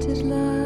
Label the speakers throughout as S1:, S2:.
S1: connected love.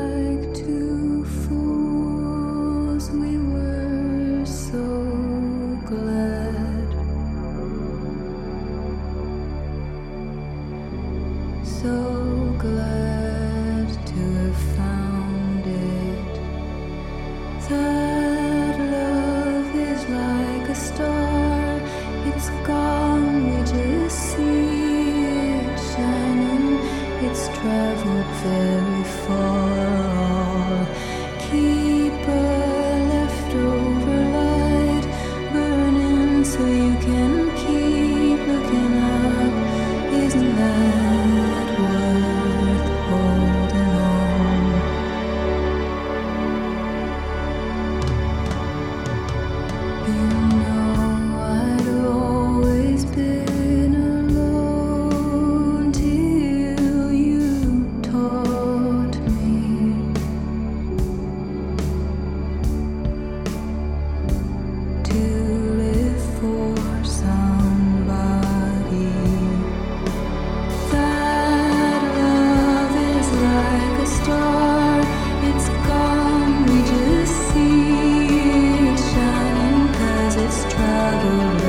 S1: You. never